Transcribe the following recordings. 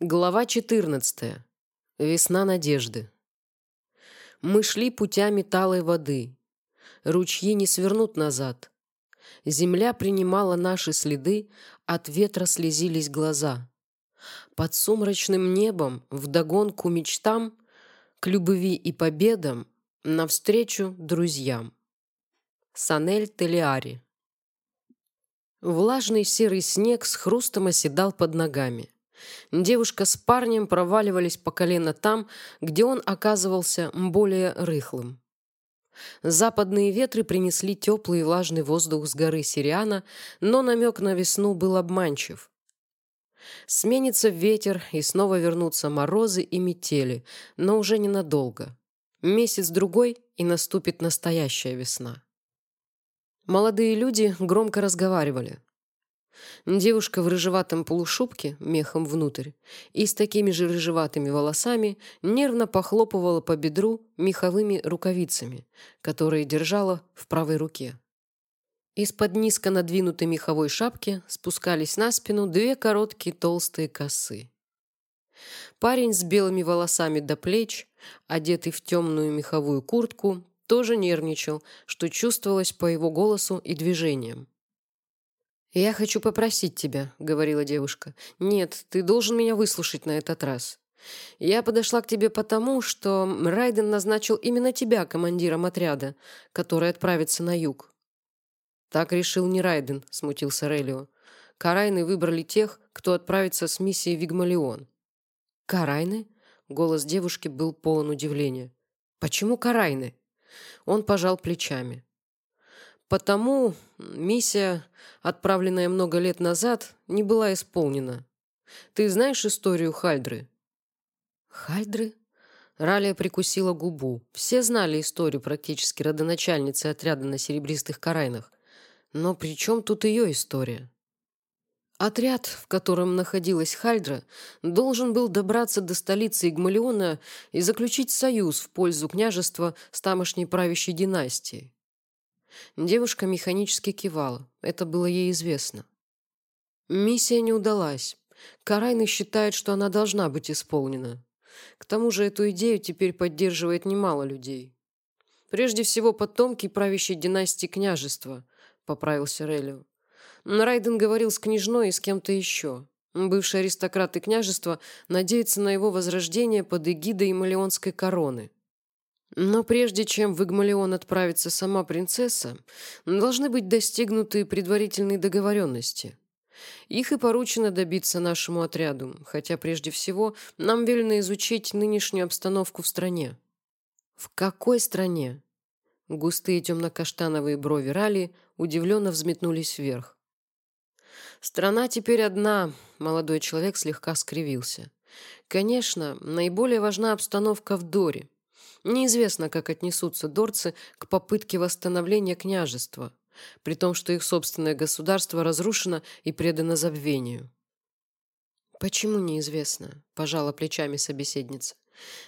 Глава 14. Весна надежды. Мы шли путями талой воды. Ручьи не свернут назад. Земля принимала наши следы, от ветра слезились глаза. Под сумрачным небом, вдогонку мечтам, к любви и победам, навстречу друзьям. Санель Телиари. Влажный серый снег с хрустом оседал под ногами. Девушка с парнем проваливались по колено там, где он оказывался более рыхлым. Западные ветры принесли теплый и влажный воздух с горы Сириана, но намек на весну был обманчив. Сменится ветер, и снова вернутся морозы и метели, но уже ненадолго. Месяц-другой, и наступит настоящая весна. Молодые люди громко разговаривали. Девушка в рыжеватом полушубке, мехом внутрь, и с такими же рыжеватыми волосами нервно похлопывала по бедру меховыми рукавицами, которые держала в правой руке. Из-под низко надвинутой меховой шапки спускались на спину две короткие толстые косы. Парень с белыми волосами до плеч, одетый в темную меховую куртку, тоже нервничал, что чувствовалось по его голосу и движениям. «Я хочу попросить тебя», — говорила девушка. «Нет, ты должен меня выслушать на этот раз. Я подошла к тебе потому, что Райден назначил именно тебя командиром отряда, который отправится на юг». «Так решил не Райден», — смутился Релио. «Карайны выбрали тех, кто отправится с миссией Вигмалион». «Карайны?» — голос девушки был полон удивления. «Почему Карайны?» Он пожал плечами. Потому миссия, отправленная много лет назад, не была исполнена. Ты знаешь историю Хальдры? Хальдры? Ралия прикусила губу. Все знали историю практически родоначальницы отряда на серебристых карайнах. Но при чем тут ее история? Отряд, в котором находилась Хальдра, должен был добраться до столицы Игмалиона и заключить союз в пользу княжества с тамошней правящей династией. Девушка механически кивала. Это было ей известно. Миссия не удалась. Карайны считает, что она должна быть исполнена. К тому же эту идею теперь поддерживает немало людей. Прежде всего, потомки правящей династии княжества, поправился Релио. Райден говорил с княжной и с кем-то еще. Бывшие аристократы княжества надеются на его возрождение под эгидой Малеонской короны. Но прежде чем в Игмалион отправится сама принцесса, должны быть достигнуты предварительные договоренности. Их и поручено добиться нашему отряду, хотя прежде всего нам велено изучить нынешнюю обстановку в стране. В какой стране? Густые темно-каштановые брови Рали удивленно взметнулись вверх. Страна теперь одна, молодой человек слегка скривился. Конечно, наиболее важна обстановка в Доре. Неизвестно, как отнесутся дорцы к попытке восстановления княжества, при том, что их собственное государство разрушено и предано забвению. «Почему неизвестно?» – пожала плечами собеседница.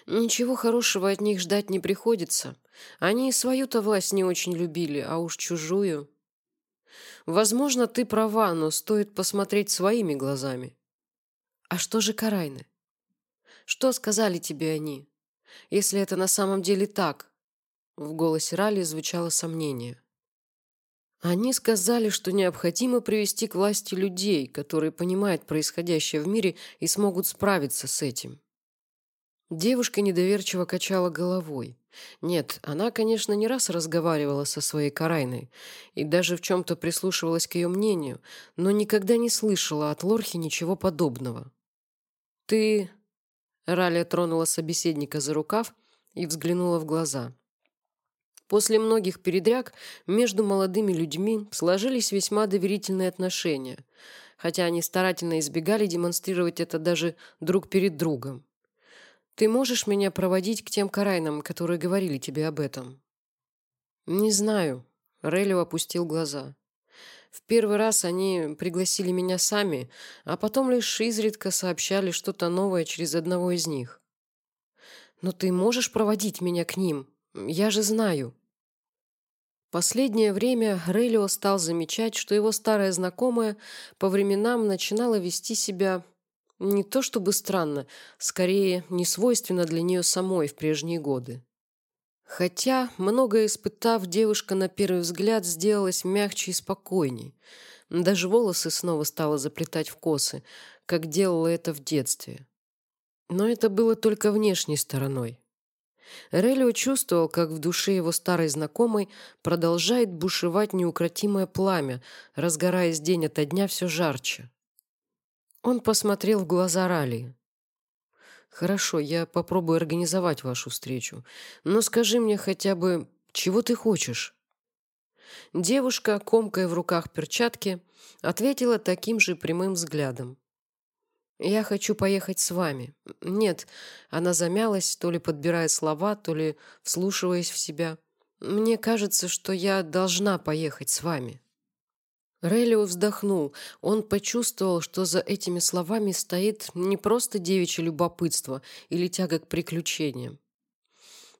«Ничего хорошего от них ждать не приходится. Они и свою-то власть не очень любили, а уж чужую. Возможно, ты права, но стоит посмотреть своими глазами. А что же Карайны? Что сказали тебе они? Если это на самом деле так?» В голосе Рали звучало сомнение. Они сказали, что необходимо привести к власти людей, которые понимают происходящее в мире и смогут справиться с этим. Девушка недоверчиво качала головой. Нет, она, конечно, не раз разговаривала со своей Карайной и даже в чем-то прислушивалась к ее мнению, но никогда не слышала от Лорхи ничего подобного. «Ты Ралия тронула собеседника за рукав и взглянула в глаза. После многих передряг между молодыми людьми сложились весьма доверительные отношения, хотя они старательно избегали демонстрировать это даже друг перед другом. «Ты можешь меня проводить к тем карайнам, которые говорили тебе об этом?» «Не знаю», — Релио опустил глаза. В первый раз они пригласили меня сами, а потом лишь изредка сообщали что-то новое через одного из них. «Но ты можешь проводить меня к ним? Я же знаю». Последнее время Релио стал замечать, что его старая знакомая по временам начинала вести себя Не то чтобы странно, скорее, не свойственно для нее самой в прежние годы. Хотя, многое испытав, девушка на первый взгляд сделалась мягче и спокойней. Даже волосы снова стала заплетать в косы, как делала это в детстве. Но это было только внешней стороной. Релио чувствовал, как в душе его старой знакомой продолжает бушевать неукротимое пламя, разгораясь день ото дня все жарче. Он посмотрел в глаза Ралии. «Хорошо, я попробую организовать вашу встречу. Но скажи мне хотя бы, чего ты хочешь?» Девушка, комкая в руках перчатки, ответила таким же прямым взглядом. «Я хочу поехать с вами». «Нет». Она замялась, то ли подбирая слова, то ли вслушиваясь в себя. «Мне кажется, что я должна поехать с вами». Релио вздохнул. Он почувствовал, что за этими словами стоит не просто девичье любопытство или тяга к приключениям.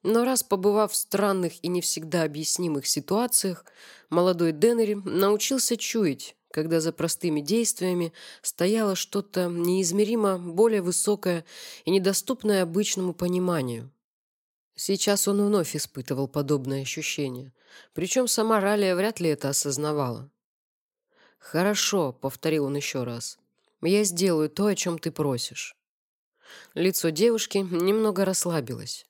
Но раз побывав в странных и не всегда объяснимых ситуациях, молодой Деннери научился чуять, когда за простыми действиями стояло что-то неизмеримо более высокое и недоступное обычному пониманию. Сейчас он вновь испытывал подобное ощущение, причем сама Ралия вряд ли это осознавала. «Хорошо», — повторил он еще раз, — «я сделаю то, о чем ты просишь». Лицо девушки немного расслабилось.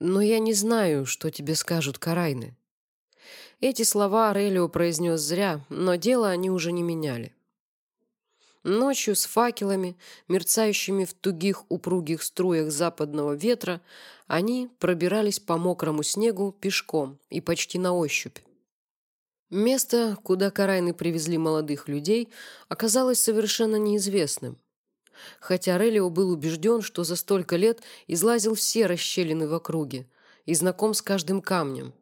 «Но я не знаю, что тебе скажут Карайны. Эти слова Арелио произнес зря, но дело они уже не меняли. Ночью с факелами, мерцающими в тугих упругих струях западного ветра, они пробирались по мокрому снегу пешком и почти на ощупь. Место, куда Карайны привезли молодых людей, оказалось совершенно неизвестным. Хотя Релио был убежден, что за столько лет излазил все расщелины в округе и знаком с каждым камнем.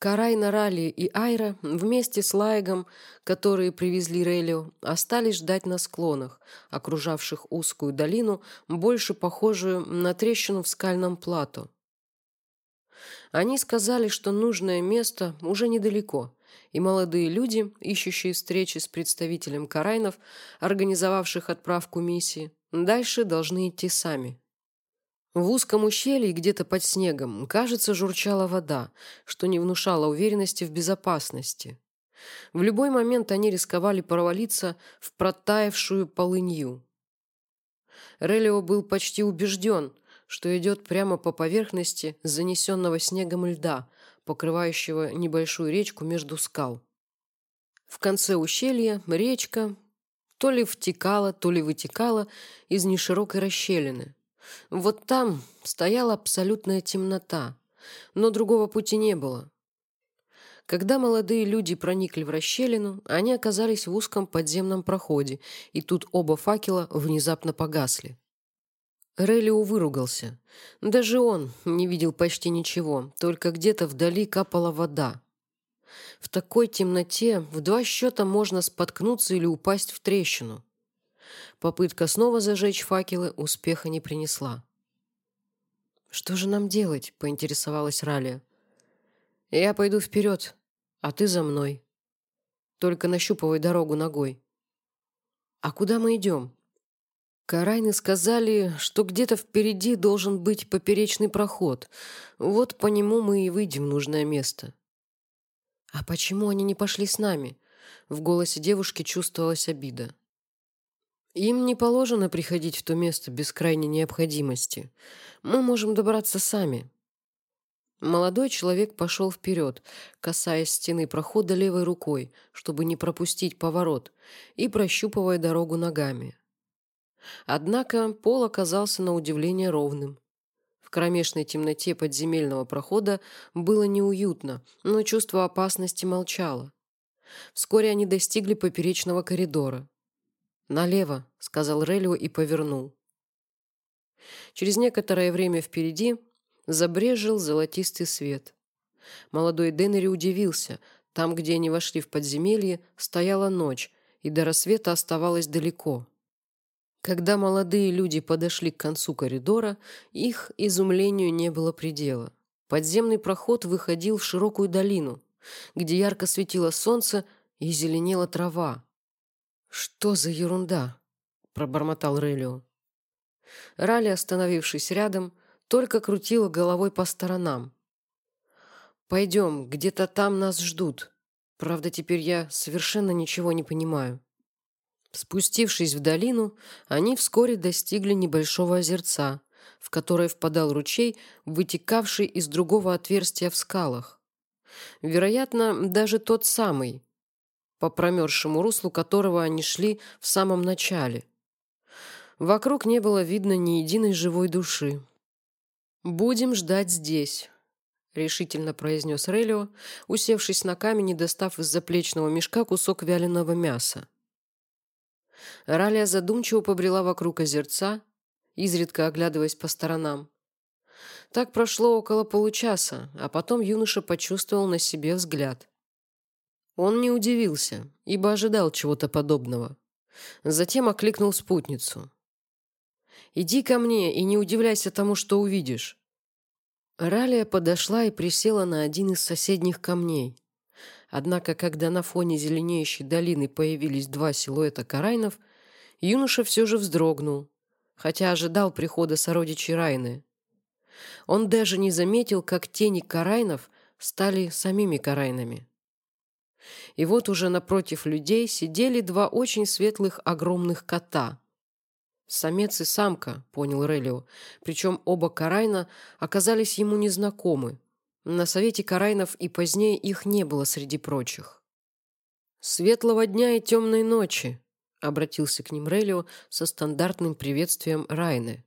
Карайна, Ралли и Айра вместе с Лайгом, которые привезли Релио, остались ждать на склонах, окружавших узкую долину, больше похожую на трещину в скальном плато. Они сказали, что нужное место уже недалеко, и молодые люди, ищущие встречи с представителем Карайнов, организовавших отправку миссии, дальше должны идти сами. В узком ущелье, где-то под снегом, кажется, журчала вода, что не внушало уверенности в безопасности. В любой момент они рисковали провалиться в протаявшую полынью. Релио был почти убежден, что идет прямо по поверхности занесенного снегом льда, покрывающего небольшую речку между скал. В конце ущелья речка то ли втекала, то ли вытекала из неширокой расщелины – вот там стояла абсолютная темнота, но другого пути не было. Когда молодые люди проникли в расщелину, они оказались в узком подземном проходе, и тут оба факела внезапно погасли. Релио выругался. Даже он не видел почти ничего, только где-то вдали капала вода. В такой темноте в два счета можно споткнуться или упасть в трещину. Попытка снова зажечь факелы успеха не принесла. «Что же нам делать?» — поинтересовалась Ралия. «Я пойду вперед, а ты за мной. Только нащупывай дорогу ногой». «А куда мы идем?» Карайны сказали, что где-то впереди должен быть поперечный проход. Вот по нему мы и выйдем в нужное место. «А почему они не пошли с нами?» В голосе девушки чувствовалась обида. Им не положено приходить в то место без крайней необходимости. Мы можем добраться сами. Молодой человек пошел вперед, касаясь стены прохода левой рукой, чтобы не пропустить поворот, и прощупывая дорогу ногами. Однако пол оказался на удивление ровным. В кромешной темноте подземельного прохода было неуютно, но чувство опасности молчало. Вскоре они достигли поперечного коридора. «Налево», — сказал Релио и повернул. Через некоторое время впереди забрежил золотистый свет. Молодой Деннери удивился. Там, где они вошли в подземелье, стояла ночь, и до рассвета оставалось далеко. Когда молодые люди подошли к концу коридора, их изумлению не было предела. Подземный проход выходил в широкую долину, где ярко светило солнце и зеленела трава. Что за ерунда? — пробормотал Релио. Ралли, остановившись рядом, только крутила головой по сторонам. «Пойдем, где-то там нас ждут. Правда, теперь я совершенно ничего не понимаю». Спустившись в долину, они вскоре достигли небольшого озерца, в которое впадал ручей, вытекавший из другого отверстия в скалах. Вероятно, даже тот самый, по промерзшему руслу которого они шли в самом начале. Вокруг не было видно ни единой живой души. «Будем ждать здесь», — решительно произнес Релио, усевшись на камень и достав из заплечного мешка кусок вяленого мяса. Ралия задумчиво побрела вокруг озерца, изредка оглядываясь по сторонам. Так прошло около получаса, а потом юноша почувствовал на себе взгляд. Он не удивился, ибо ожидал чего-то подобного. Затем окликнул спутницу. «Иди ко мне и не удивляйся тому, что увидишь». Ралия подошла и присела на один из соседних камней. Однако, когда на фоне зеленеющей долины появились два силуэта карайнов, юноша все же вздрогнул, хотя ожидал прихода сородичей Райны. Он даже не заметил, как тени карайнов стали самими карайнами. И вот уже напротив людей сидели два очень светлых огромных кота. «Самец и самка», — понял Релио, причем оба карайна оказались ему незнакомы, на совете Карайнов и позднее их не было среди прочих. «Светлого дня и темной ночи!» — обратился к ним Релио со стандартным приветствием Райны.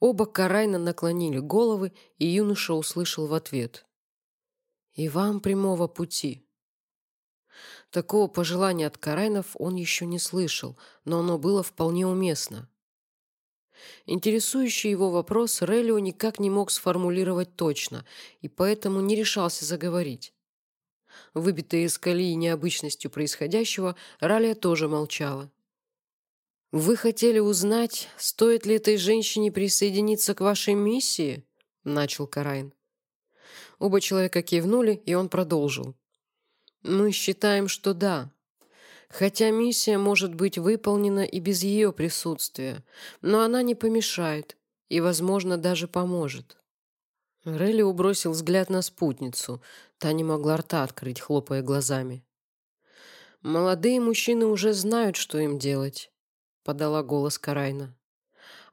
Оба Карайна наклонили головы, и юноша услышал в ответ. «И вам прямого пути!» Такого пожелания от Карайнов он еще не слышал, но оно было вполне уместно. Интересующий его вопрос Релио никак не мог сформулировать точно, и поэтому не решался заговорить. Выбитая из колеи необычностью происходящего, Ралия тоже молчала. «Вы хотели узнать, стоит ли этой женщине присоединиться к вашей миссии?» — начал Карайн. Оба человека кивнули, и он продолжил. «Мы считаем, что да. Хотя миссия может быть выполнена и без ее присутствия, но она не помешает и, возможно, даже поможет. Релли убросил взгляд на спутницу. Та не могла рта открыть, хлопая глазами. «Молодые мужчины уже знают, что им делать», — подала голос Карайна.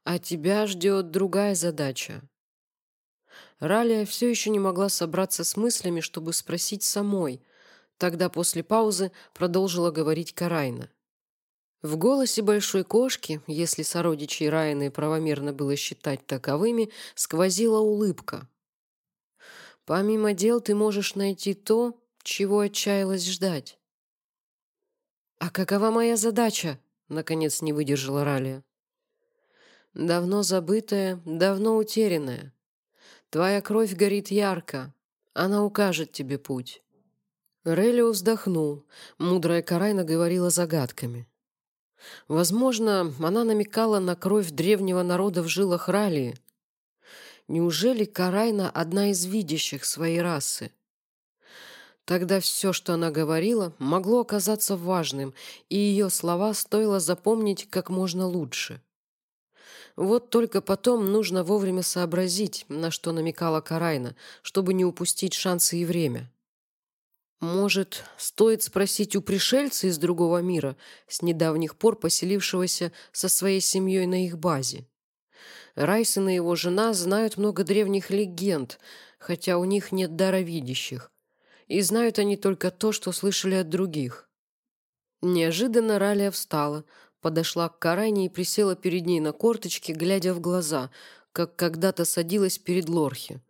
«А тебя ждет другая задача». Ралия все еще не могла собраться с мыслями, чтобы спросить самой — Тогда после паузы продолжила говорить Карайна. В голосе большой кошки, если сородичей Райны правомерно было считать таковыми, сквозила улыбка. «Помимо дел ты можешь найти то, чего отчаялась ждать». «А какова моя задача?» — наконец не выдержала Ралия. «Давно забытая, давно утерянная. Твоя кровь горит ярко. Она укажет тебе путь. Релио вздохнул. Мудрая Карайна говорила загадками. Возможно, она намекала на кровь древнего народа в жилах Ралии. Неужели Карайна одна из видящих своей расы? Тогда все, что она говорила, могло оказаться важным, и ее слова стоило запомнить как можно лучше. Вот только потом нужно вовремя сообразить, на что намекала Карайна, чтобы не упустить шансы и время. Может, стоит спросить у пришельца из другого мира, с недавних пор поселившегося со своей семьей на их базе? Райсон и его жена знают много древних легенд, хотя у них нет дара видящих. И знают они только то, что слышали от других. Неожиданно Ралия встала, подошла к Карайне и присела перед ней на корточки, глядя в глаза, как когда-то садилась перед Лорхи.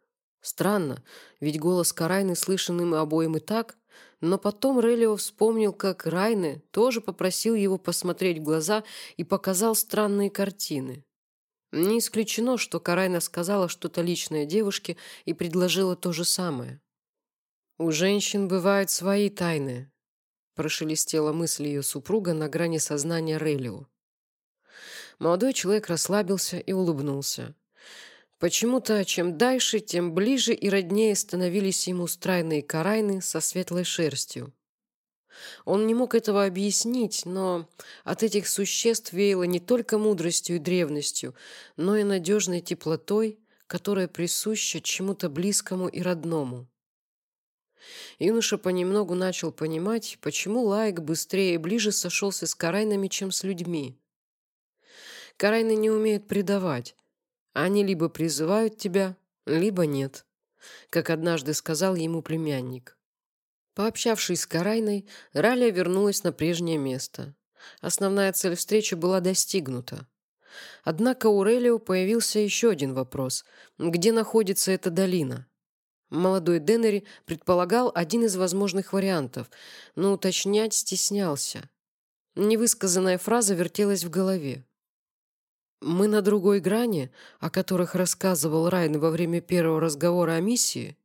Странно, ведь голос Карайны слышен им обоим и так, но потом Релио вспомнил, как Райны тоже попросил его посмотреть в глаза и показал странные картины. Не исключено, что Карайна сказала что-то личное девушке и предложила то же самое. «У женщин бывают свои тайны», – прошелестела мысль ее супруга на грани сознания Релио. Молодой человек расслабился и улыбнулся. Почему-то чем дальше, тем ближе и роднее становились ему стройные карайны со светлой шерстью. Он не мог этого объяснить, но от этих существ веяло не только мудростью и древностью, но и надежной теплотой, которая присуща чему-то близкому и родному. Юноша понемногу начал понимать, почему Лайк быстрее и ближе сошелся с Карайнами, чем с людьми. Карайны не умеют предавать. Они либо призывают тебя, либо нет, как однажды сказал ему племянник. Пообщавшись с Карайной, Ралия вернулась на прежнее место. Основная цель встречи была достигнута. Однако у Релио появился еще один вопрос. Где находится эта долина? Молодой Деннери предполагал один из возможных вариантов, но уточнять стеснялся. Невысказанная фраза вертелась в голове. «Мы на другой грани, о которых рассказывал Райн во время первого разговора о миссии?»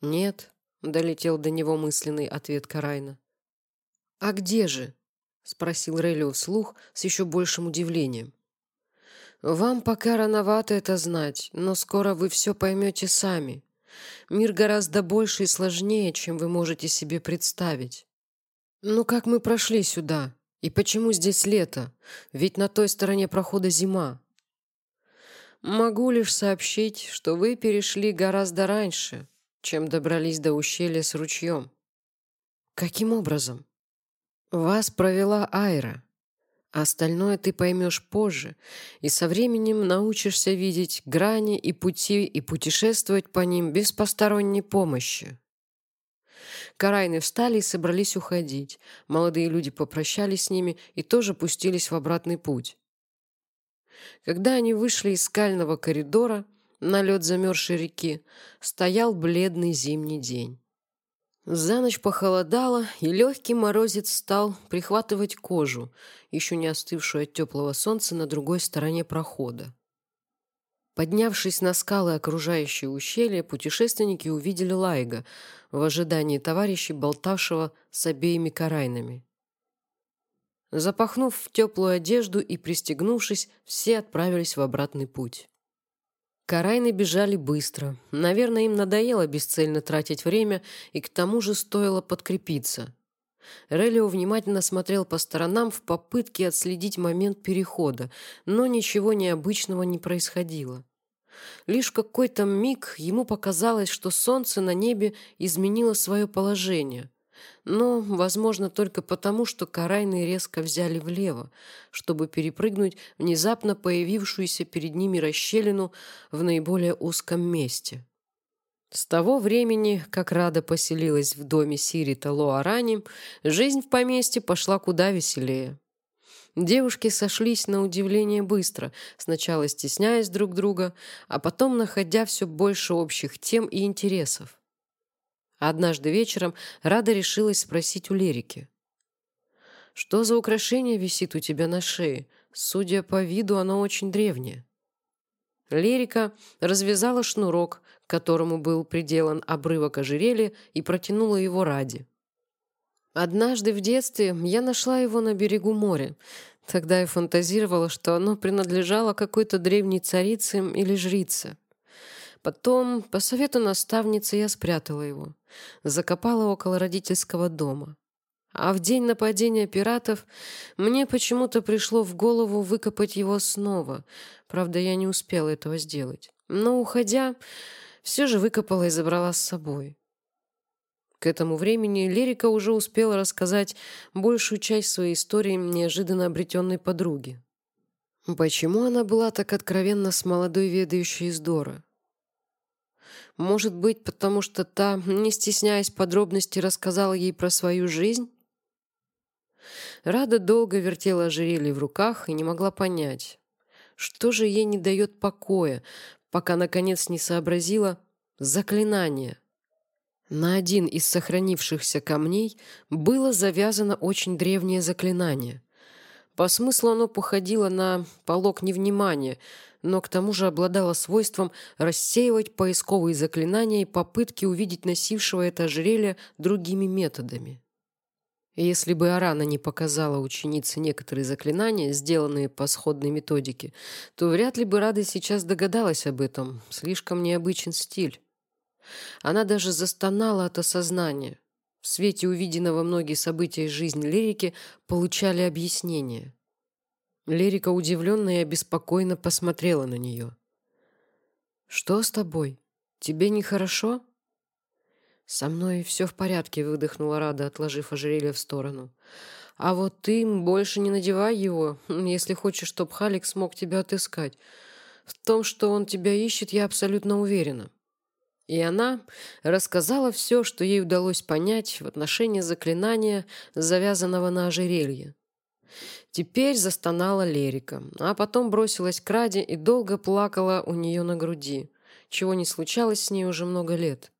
«Нет», долетел до него мысленный ответ Карайна. «А где же?» — спросил Релио вслух с еще большим удивлением. «Вам пока рановато это знать, но скоро вы все поймете сами. Мир гораздо больше и сложнее, чем вы можете себе представить. Ну как мы прошли сюда? И почему здесь лето? Ведь на той стороне прохода зима. Могу лишь сообщить, что вы перешли гораздо раньше, чем добрались до ущелья с ручьем. Каким образом? Вас провела Айра. остальное ты поймешь позже, и со временем научишься видеть грани и пути и путешествовать по ним без посторонней помощи. Карайны встали и собрались уходить. Молодые люди попрощались с ними и тоже пустились в обратный путь. Когда они вышли из скального коридора, на лед замерзшей реки, стоял бледный зимний день. За ночь похолодало, и легкий морозец стал прихватывать кожу, еще не остывшую от теплого солнца на другой стороне прохода. Поднявшись на скалы, окружающие ущелье, путешественники увидели Лайга в ожидании товарищей, болтавшего с обеими карайнами. Запахнув в теплую одежду и пристегнувшись, все отправились в обратный путь. Карайны бежали быстро. Наверное, им надоело бесцельно тратить время, и к тому же стоило подкрепиться. Релио внимательно смотрел по сторонам в попытке отследить момент перехода, но ничего необычного не происходило. Лишь какой-то миг ему показалось, что солнце на небе изменило свое положение но, возможно, только потому, что карайны резко взяли влево, чтобы перепрыгнуть внезапно появившуюся перед ними расщелину в наиболее узком месте. С того времени, как Рада поселилась в доме Сирита Лоарани, жизнь в поместье пошла куда веселее. Девушки сошлись на удивление быстро, сначала стесняясь друг друга, а потом находя все больше общих тем и интересов. Однажды вечером Рада решилась спросить у Лерики. «Что за украшение висит у тебя на шее? Судя по виду, оно очень древнее». Лерика развязала шнурок, к которому был приделан обрывок ожерелья, и протянула его Раде. Однажды в детстве я нашла его на берегу моря. Тогда я фантазировала, что оно принадлежало какой-то древней царице или жрице. Потом, по совету наставницы, я спрятала его. Закопала около родительского дома. А в день нападения пиратов мне почему-то пришло в голову выкопать его снова. Правда, я не успела этого сделать. Но, уходя, все же выкопала и забрала с собой. К этому времени Лерика уже успела рассказать большую часть своей истории неожиданно обретенной подруге. Почему она была так откровенна с молодой ведающей из Дора? Может быть, потому что та, не стесняясь подробностей, рассказала ей про свою жизнь? Рада долго вертела ожерелье в руках и не могла понять, что же ей не дает покоя, пока, наконец, не сообразила заклинание. На один из сохранившихся камней было завязано очень древнее заклинание. По смыслу оно походило на полог невнимания, но к тому же обладало свойством рассеивать поисковые заклинания и попытки увидеть носившего это ожерелье другими методами. Если бы Арана не показала ученице некоторые заклинания, сделанные по сходной методике, то вряд ли бы Рада сейчас догадалась об этом. Слишком необычен стиль. Она даже застонала от осознания. В свете увиденного многие события из жизни Лерики получали объяснение. Лерика удивленно и обеспокоенно посмотрела на нее. «Что с тобой? Тебе нехорошо?» «Со мной все в порядке», — выдохнула Рада, отложив ожерелье в сторону. «А вот ты больше не надевай его, если хочешь, чтоб Халик смог тебя отыскать. В том, что он тебя ищет, я абсолютно уверена». И она рассказала все, что ей удалось понять в отношении заклинания, завязанного на ожерелье. Теперь застонала Лерика, а потом бросилась к Раде и долго плакала у нее на груди, чего не случалось с ней уже много лет.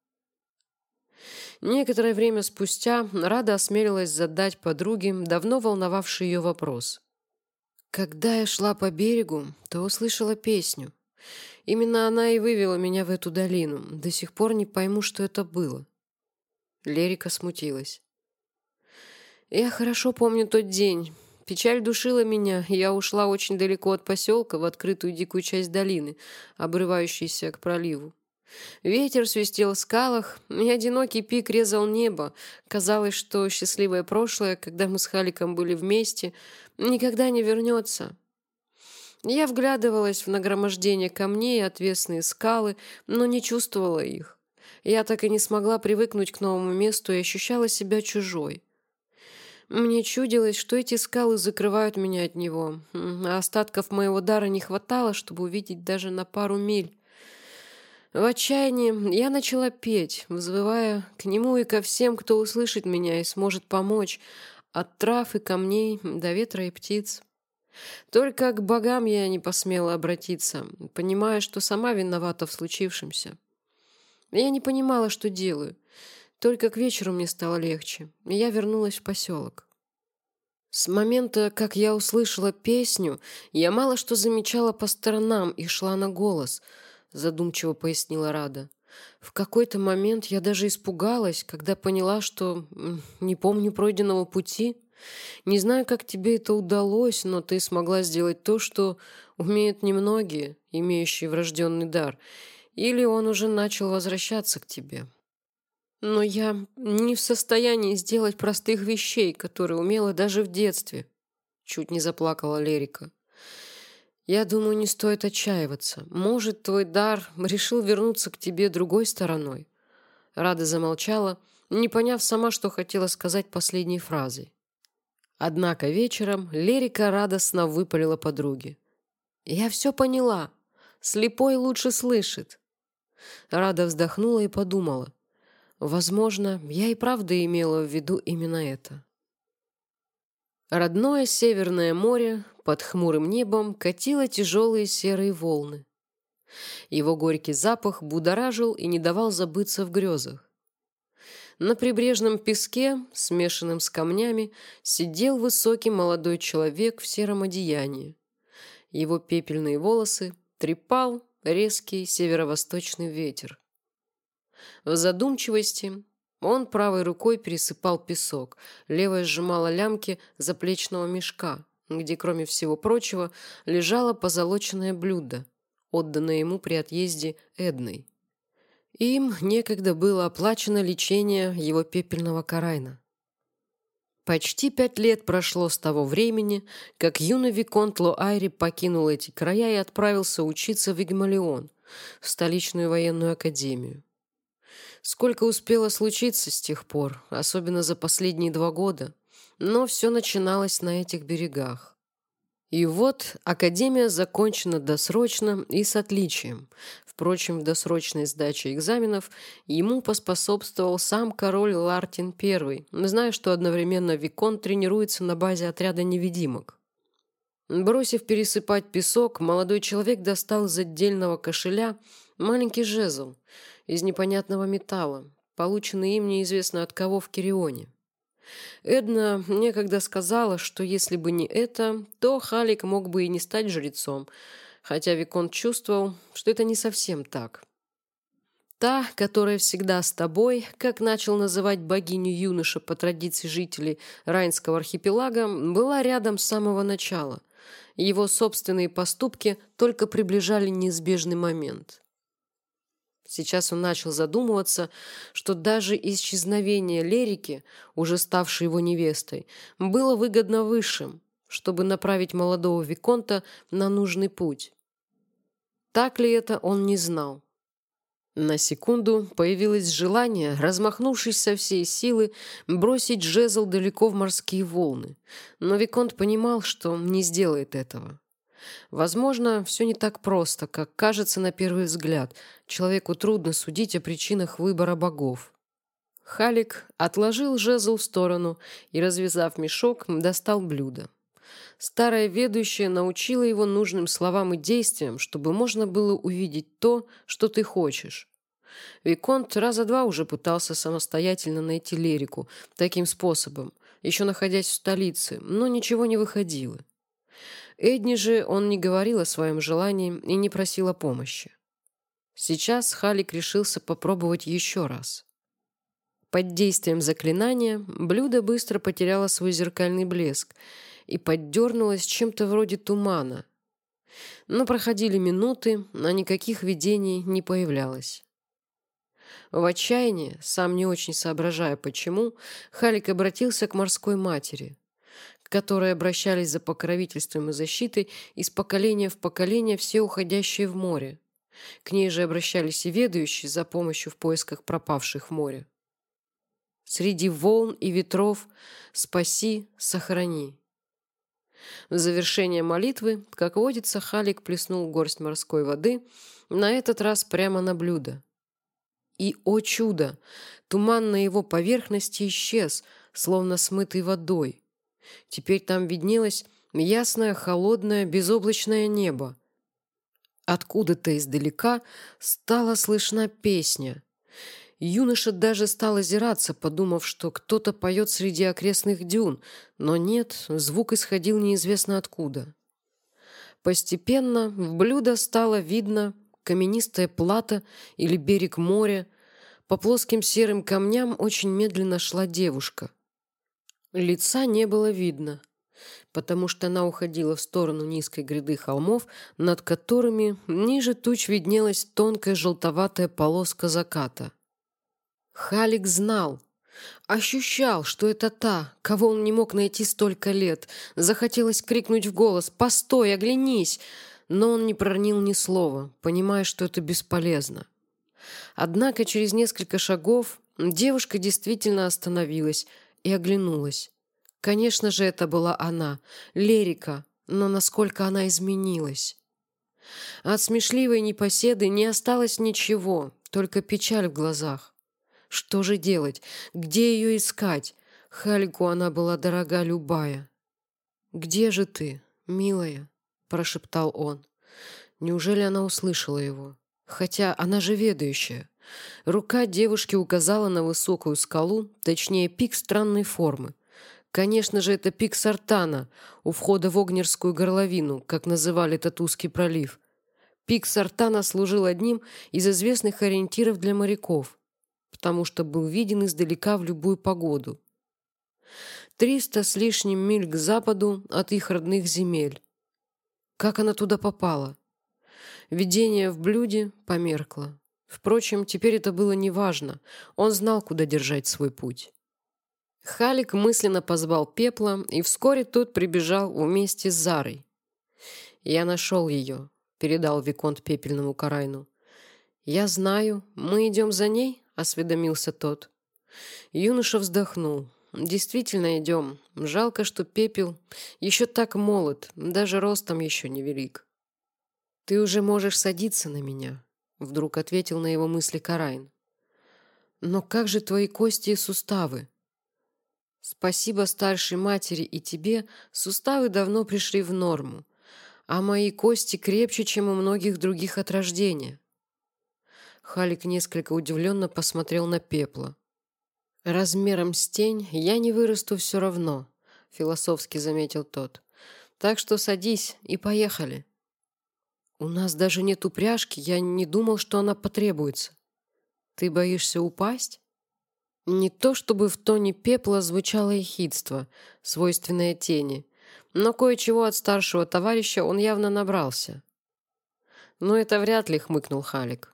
Некоторое время спустя Рада осмелилась задать подруге давно волновавший ее вопрос. «Когда я шла по берегу, то услышала песню. Именно она и вывела меня в эту долину. До сих пор не пойму, что это было». Лерика смутилась. «Я хорошо помню тот день. Печаль душила меня, и я ушла очень далеко от поселка, в открытую дикую часть долины, обрывающейся к проливу. Ветер свистел в скалах, и одинокий пик резал небо. Казалось, что счастливое прошлое, когда мы с Халиком были вместе, никогда не вернется. Я вглядывалась в нагромождение камней и отвесные скалы, но не чувствовала их. Я так и не смогла привыкнуть к новому месту и ощущала себя чужой. Мне чудилось, что эти скалы закрывают меня от него, а остатков моего дара не хватало, чтобы увидеть даже на пару миль. В отчаянии я начала петь, взвывая к нему и ко всем, кто услышит меня и сможет помочь, от трав и камней до ветра и птиц. Только к богам я не посмела обратиться, понимая, что сама виновата в случившемся. Я не понимала, что делаю. Только к вечеру мне стало легче, и я вернулась в поселок. С момента, как я услышала песню, я мало что замечала по сторонам и шла на голос — задумчиво пояснила Рада. В какой-то момент я даже испугалась, когда поняла, что не помню пройденного пути. Не знаю, как тебе это удалось, но ты смогла сделать то, что умеют немногие, имеющие врожденный дар. Или он уже начал возвращаться к тебе. Но я не в состоянии сделать простых вещей, которые умела даже в детстве. Чуть не заплакала Лерика. Я думаю, не стоит отчаиваться. Может, твой дар решил вернуться к тебе другой стороной. Рада замолчала, не поняв сама, что хотела сказать последней фразой. Однако вечером Лерика радостно выпалила подруге. «Я все поняла. Слепой лучше слышит». Рада вздохнула и подумала. Возможно, я и правда имела в виду именно это. Родное Северное море под хмурым небом катило тяжелые серые волны. Его горький запах будоражил и не давал забыться в грезах. На прибрежном песке, смешанном с камнями, сидел высокий молодой человек в сером одеянии. Его пепельные волосы трепал резкий северо-восточный ветер. В задумчивости он правой рукой пересыпал песок, левая сжимала лямки заплечного мешка, где, кроме всего прочего, лежало позолоченное блюдо, отданное ему при отъезде Эдной. Им некогда было оплачено лечение его пепельного карайна. Почти пять лет прошло с того времени, как юный Виконт Лоайри покинул эти края и отправился учиться в Игмалион, в столичную военную академию. Сколько успело случиться с тех пор, особенно за последние два года, но все начиналось на этих берегах. И вот Академия закончена досрочно и с отличием. Впрочем, в досрочной сдаче экзаменов ему поспособствовал сам король Лартин I, зная, что одновременно Викон тренируется на базе отряда невидимок. Бросив пересыпать песок, молодой человек достал из отдельного кошеля маленький жезл – из непонятного металла, полученный им неизвестно от кого в Кирионе. Эдна некогда сказала, что если бы не это, то Халик мог бы и не стать жрецом, хотя Виконт чувствовал, что это не совсем так. Та, которая всегда с тобой, как начал называть богиню юноша по традиции жителей Райнского архипелага, была рядом с самого начала. Его собственные поступки только приближали неизбежный момент. Сейчас он начал задумываться, что даже исчезновение Лерики, уже ставшей его невестой, было выгодно высшим, чтобы направить молодого Виконта на нужный путь. Так ли это, он не знал. На секунду появилось желание, размахнувшись со всей силы, бросить жезл далеко в морские волны. Но Виконт понимал, что не сделает этого. Возможно, все не так просто, как кажется на первый взгляд. Человеку трудно судить о причинах выбора богов. Халик отложил жезл в сторону и, развязав мешок, достал блюдо. Старая ведущая научила его нужным словам и действиям, чтобы можно было увидеть то, что ты хочешь. Виконт раза два уже пытался самостоятельно найти Лерику таким способом, еще находясь в столице, но ничего не выходило. Эдни же он не говорил о своем желании и не просил о помощи. Сейчас Халик решился попробовать еще раз. Под действием заклинания блюдо быстро потеряло свой зеркальный блеск и поддернулось чем-то вроде тумана. Но проходили минуты, а никаких видений не появлялось. В отчаянии, сам не очень соображая почему, Халик обратился к морской матери к которой обращались за покровительством и защитой из поколения в поколение все уходящие в море. К ней же обращались и ведающие за помощью в поисках пропавших в море. Среди волн и ветров спаси, сохрани. В завершение молитвы, как водится, Халик плеснул горсть морской воды, на этот раз прямо на блюдо. И, о чудо, туман на его поверхности исчез, словно смытый водой. Теперь там виднелось ясное, холодное, безоблачное небо. Откуда-то издалека стала слышна песня. Юноша даже стал озираться, подумав, что кто-то поет среди окрестных дюн, но нет, звук исходил неизвестно откуда. Постепенно в блюдо стало видно каменистая плата или берег моря. По плоским серым камням очень медленно шла девушка. Лица не было видно, потому что она уходила в сторону низкой гряды холмов, над которыми ниже туч виднелась тонкая желтоватая полоска заката. Халик знал, ощущал, что это та, кого он не мог найти столько лет. Захотелось крикнуть в голос «Постой, оглянись!», но он не проронил ни слова, понимая, что это бесполезно. Однако через несколько шагов девушка действительно остановилась – и оглянулась. Конечно же, это была она, Лерика, но насколько она изменилась. От смешливой непоседы не осталось ничего, только печаль в глазах. Что же делать? Где ее искать? Хальку она была дорога любая. «Где же ты, милая?» – прошептал он. Неужели она услышала его? Хотя она же ведающая. Рука девушки указала на высокую скалу, точнее пик странной формы. Конечно же, это пик Сартана, у входа в Огнерскую горловину, как называли этот узкий пролив. Пик Сартана служил одним из известных ориентиров для моряков, потому что был виден издалека в любую погоду. Триста с лишним миль к западу от их родных земель. Как она туда попала? Видение в блюде померкло. Впрочем, теперь это было неважно. Он знал, куда держать свой путь. Халик мысленно позвал Пепла, и вскоре тот прибежал вместе с Зарой. «Я нашел ее», — передал Виконт пепельному Карайну. «Я знаю. Мы идем за ней?» — осведомился тот. Юноша вздохнул. «Действительно идем. Жалко, что пепел еще так молод, даже ростом еще не велик. Ты уже можешь садиться на меня», Вдруг ответил на его мысли Карайн. «Но как же твои кости и суставы?» «Спасибо старшей матери и тебе, суставы давно пришли в норму, а мои кости крепче, чем у многих других от рождения». Халик несколько удивленно посмотрел на пепла. «Размером с тень я не вырасту все равно», — философски заметил тот. «Так что садись и поехали». «У нас даже нет упряжки, я не думал, что она потребуется. Ты боишься упасть?» Не то чтобы в тоне пепла звучало ехидство, свойственное тени, но кое-чего от старшего товарища он явно набрался. «Но это вряд ли», — хмыкнул Халик.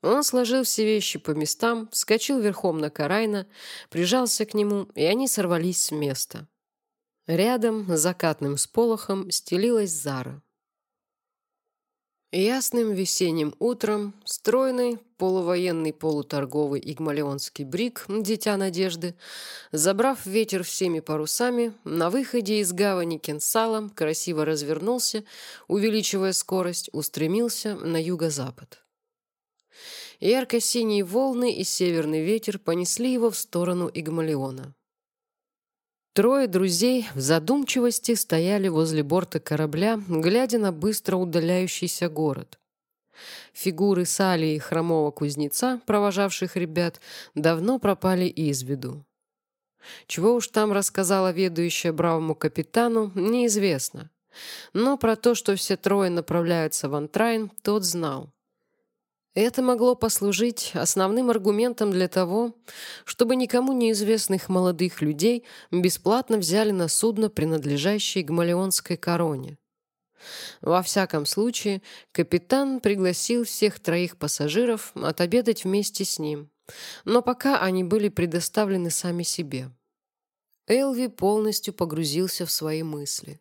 Он сложил все вещи по местам, вскочил верхом на Карайна, прижался к нему, и они сорвались с места. Рядом, закатным сполохом, стелилась Зара. Ясным весенним утром стройный полувоенный полуторговый игмалионский брик «Дитя надежды», забрав ветер всеми парусами, на выходе из гавани Кенсалом красиво развернулся, увеличивая скорость, устремился на юго-запад. Ярко-синие волны и северный ветер понесли его в сторону Игмалиона. Трое друзей в задумчивости стояли возле борта корабля, глядя на быстро удаляющийся город. Фигуры Сали и хромого кузнеца, провожавших ребят, давно пропали из виду. Чего уж там рассказала ведущая бравому капитану, неизвестно. Но про то, что все трое направляются в Антрайн, тот знал. Это могло послужить основным аргументом для того, чтобы никому неизвестных молодых людей бесплатно взяли на судно, принадлежащее Гмалеонской короне. Во всяком случае, капитан пригласил всех троих пассажиров отобедать вместе с ним, но пока они были предоставлены сами себе. Элви полностью погрузился в свои мысли.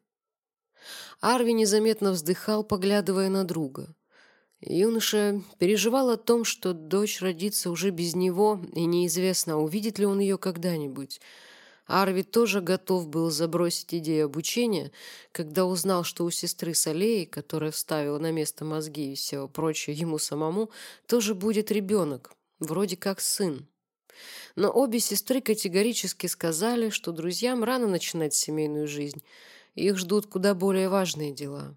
Арви незаметно вздыхал, поглядывая на друга – Юноша переживал о том, что дочь родится уже без него, и неизвестно, увидит ли он ее когда-нибудь. Арви тоже готов был забросить идею обучения, когда узнал, что у сестры Салеи, которая вставила на место мозги и все прочее ему самому, тоже будет ребенок, вроде как сын. Но обе сестры категорически сказали, что друзьям рано начинать семейную жизнь, их ждут куда более важные дела.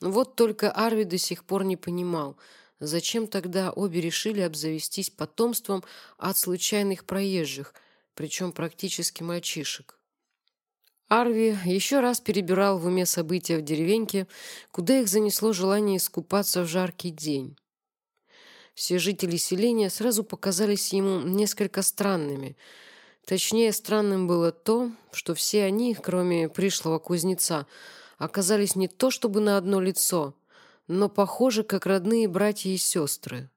Вот только Арви до сих пор не понимал, зачем тогда обе решили обзавестись потомством от случайных проезжих, причем практически мальчишек. Арви еще раз перебирал в уме события в деревеньке, куда их занесло желание искупаться в жаркий день. Все жители селения сразу показались ему несколько странными. Точнее, странным было то, что все они, кроме пришлого кузнеца, оказались не то чтобы на одно лицо, но похожи, как родные братья и сестры.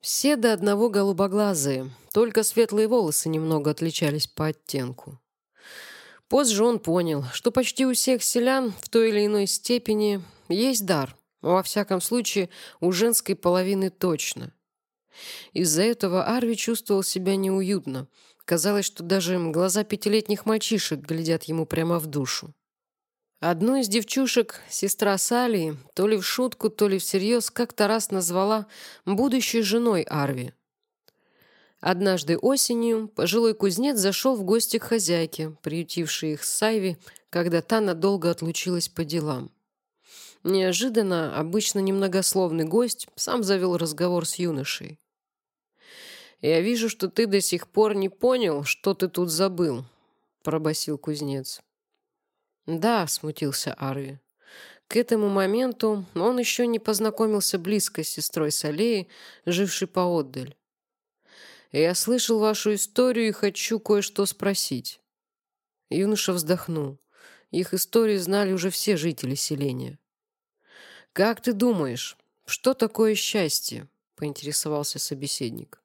Все до одного голубоглазые, только светлые волосы немного отличались по оттенку. Позже он понял, что почти у всех селян в той или иной степени есть дар, во всяком случае у женской половины точно. Из-за этого Арви чувствовал себя неуютно. Казалось, что даже глаза пятилетних мальчишек глядят ему прямо в душу. Одну из девчушек, сестра Салии, то ли в шутку, то ли всерьез, как-то раз назвала будущей женой Арви. Однажды осенью пожилой кузнец зашел в гости к хозяйке, приютившей их Сайви, когда та надолго отлучилась по делам. Неожиданно, обычно немногословный гость сам завел разговор с юношей. «Я вижу, что ты до сих пор не понял, что ты тут забыл», — пробасил кузнец. «Да», — смутился Арви. К этому моменту он еще не познакомился близко с сестрой Салеи, жившей поотдаль. «Я слышал вашу историю и хочу кое-что спросить». Юноша вздохнул. Их историю знали уже все жители селения. «Как ты думаешь, что такое счастье?» — поинтересовался собеседник.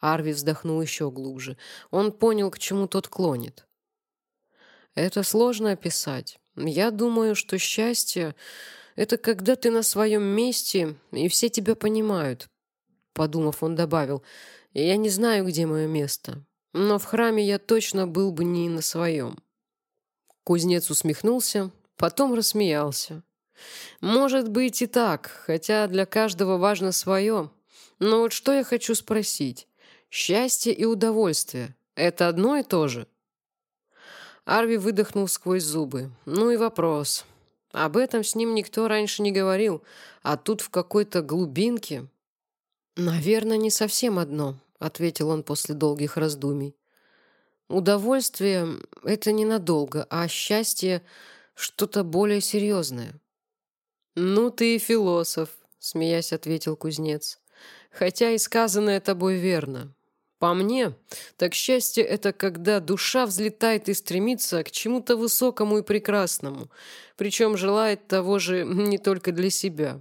Арви вздохнул еще глубже. Он понял, к чему тот клонит. Это сложно описать. Я думаю, что счастье — это когда ты на своем месте, и все тебя понимают. Подумав, он добавил, я не знаю, где мое место, но в храме я точно был бы не на своем. Кузнец усмехнулся, потом рассмеялся. Может быть и так, хотя для каждого важно свое. Но вот что я хочу спросить. Счастье и удовольствие — это одно и то же? Арви выдохнул сквозь зубы. Ну и вопрос. Об этом с ним никто раньше не говорил, а тут в какой-то глубинке. «Наверное, не совсем одно», — ответил он после долгих раздумий. «Удовольствие — это ненадолго, а счастье — что-то более серьезное». «Ну ты и философ», — смеясь ответил кузнец. «Хотя и сказанное тобой верно. По мне, так счастье — это когда душа взлетает и стремится к чему-то высокому и прекрасному, причем желает того же не только для себя.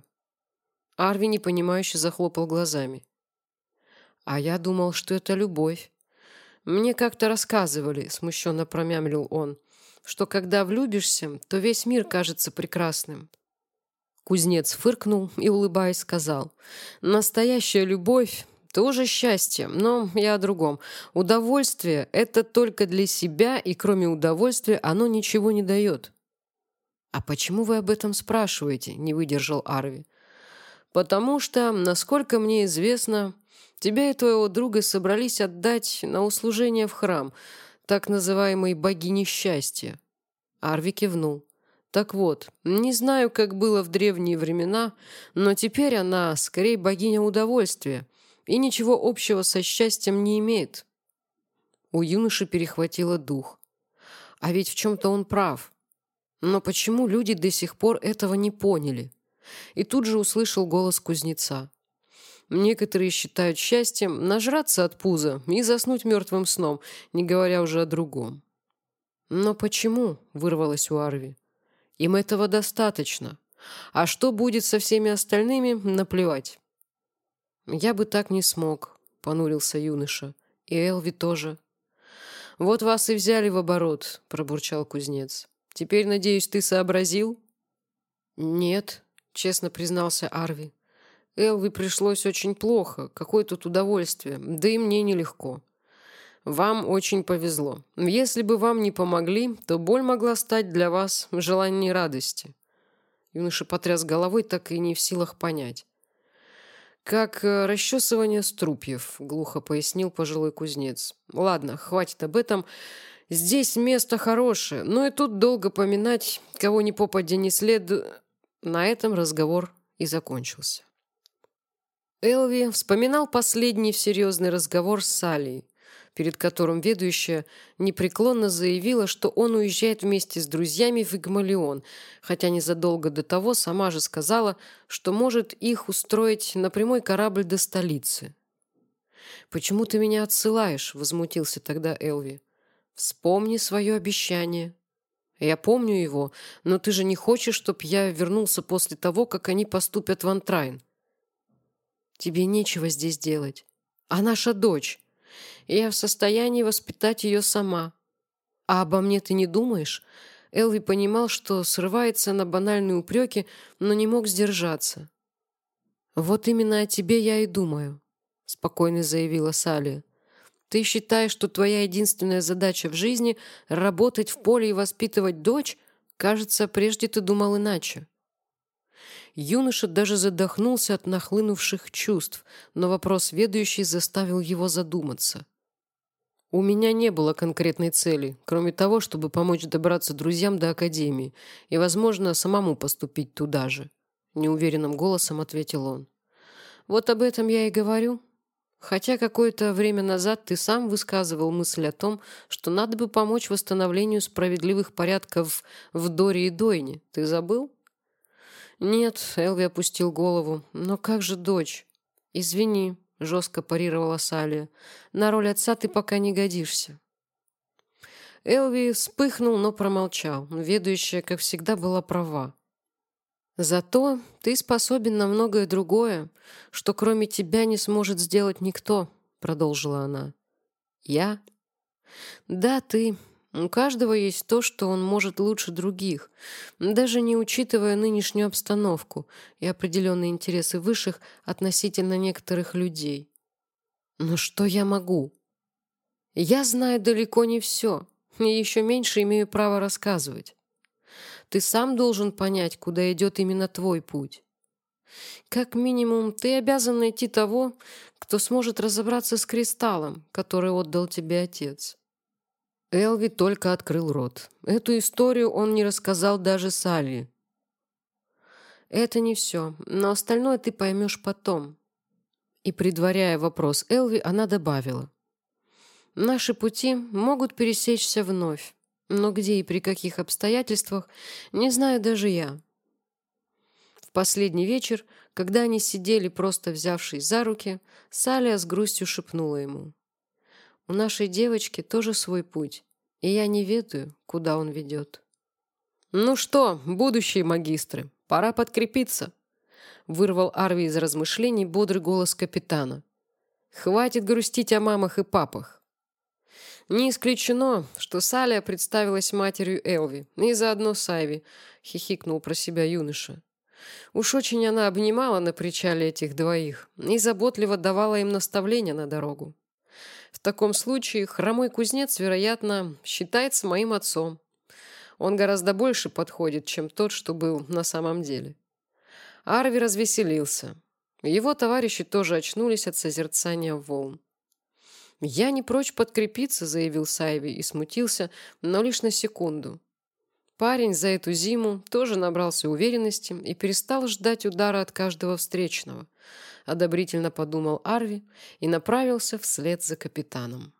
Арви непонимающе захлопал глазами. «А я думал, что это любовь. Мне как-то рассказывали», — смущенно промямлил он, «что когда влюбишься, то весь мир кажется прекрасным». Кузнец фыркнул и, улыбаясь, сказал, «Настоящая любовь тоже счастье, но я о другом. Удовольствие – это только для себя, и кроме удовольствия оно ничего не дает». «А почему вы об этом спрашиваете?» – не выдержал Арви. «Потому что, насколько мне известно, тебя и твоего друга собрались отдать на услужение в храм, так называемой богине счастья». Арви кивнул. Так вот, не знаю, как было в древние времена, но теперь она скорее богиня удовольствия и ничего общего со счастьем не имеет. У юноши перехватило дух. А ведь в чем-то он прав. Но почему люди до сих пор этого не поняли? И тут же услышал голос кузнеца. Некоторые считают счастьем нажраться от пуза и заснуть мертвым сном, не говоря уже о другом. «Но почему?» — вырвалось у Арви. «Им этого достаточно. А что будет со всеми остальными, наплевать». «Я бы так не смог», — понурился юноша. «И Элви тоже». «Вот вас и взяли в оборот», — пробурчал кузнец. «Теперь, надеюсь, ты сообразил?» «Нет», — честно признался Арви. «Элви пришлось очень плохо. Какое тут удовольствие. Да и мне нелегко». «Вам очень повезло. Если бы вам не помогли, то боль могла стать для вас желанием радости». Юноша потряс головой, так и не в силах понять. «Как э, расчесывание струпьев», — глухо пояснил пожилой кузнец. «Ладно, хватит об этом. Здесь место хорошее, но и тут долго поминать, кого ни попадя не след...» На этом разговор и закончился. Элви вспоминал последний серьезный разговор с Салей перед которым ведущая непреклонно заявила, что он уезжает вместе с друзьями в Игмалион, хотя незадолго до того сама же сказала, что может их устроить на прямой корабль до столицы. «Почему ты меня отсылаешь?» — возмутился тогда Элви. «Вспомни свое обещание». «Я помню его, но ты же не хочешь, чтоб я вернулся после того, как они поступят в Антрайн?» «Тебе нечего здесь делать. А наша дочь?» И я в состоянии воспитать ее сама. А обо мне ты не думаешь?» Элви понимал, что срывается на банальные упреки, но не мог сдержаться. «Вот именно о тебе я и думаю», — спокойно заявила Салли. «Ты считаешь, что твоя единственная задача в жизни — работать в поле и воспитывать дочь? Кажется, прежде ты думал иначе». Юноша даже задохнулся от нахлынувших чувств, но вопрос ведущий заставил его задуматься. У меня не было конкретной цели, кроме того, чтобы помочь добраться друзьям до академии и, возможно, самому поступить туда же. Неуверенным голосом ответил он. Вот об этом я и говорю. Хотя какое-то время назад ты сам высказывал мысль о том, что надо бы помочь восстановлению справедливых порядков в Доре и Дойне. Ты забыл? Нет, Элви опустил голову. Но как же дочь? Извини, — жестко парировала Салия. «На роль отца ты пока не годишься». Элви вспыхнул, но промолчал. Ведущая, как всегда, была права. «Зато ты способен на многое другое, что кроме тебя не сможет сделать никто», — продолжила она. «Я?» «Да, ты. У каждого есть то, что он может лучше других, даже не учитывая нынешнюю обстановку и определенные интересы высших относительно некоторых людей. Но что я могу? Я знаю далеко не все, и еще меньше имею право рассказывать. Ты сам должен понять, куда идет именно твой путь. Как минимум, ты обязан найти того, кто сможет разобраться с кристаллом, который отдал тебе отец. Элви только открыл рот. Эту историю он не рассказал даже Салли. «Это не все, но остальное ты поймешь потом». И, предваряя вопрос Элви, она добавила. «Наши пути могут пересечься вновь, но где и при каких обстоятельствах, не знаю даже я». В последний вечер, когда они сидели, просто взявшись за руки, Салия с грустью шепнула ему. У нашей девочки тоже свой путь, и я не ведаю, куда он ведет. «Ну что, будущие магистры, пора подкрепиться!» Вырвал Арви из размышлений бодрый голос капитана. «Хватит грустить о мамах и папах. Не исключено, что Салия представилась матерью Элви, и заодно Сайви, хихикнул про себя юноша. Уж очень она обнимала на причале этих двоих и заботливо давала им наставления на дорогу. В таком случае хромой кузнец, вероятно, считается моим отцом. Он гораздо больше подходит, чем тот, что был на самом деле. Арви развеселился. Его товарищи тоже очнулись от созерцания волн. «Я не прочь подкрепиться», — заявил Сайви и смутился, но лишь на секунду. Парень за эту зиму тоже набрался уверенности и перестал ждать удара от каждого встречного. Одобрительно подумал Арви и направился вслед за капитаном.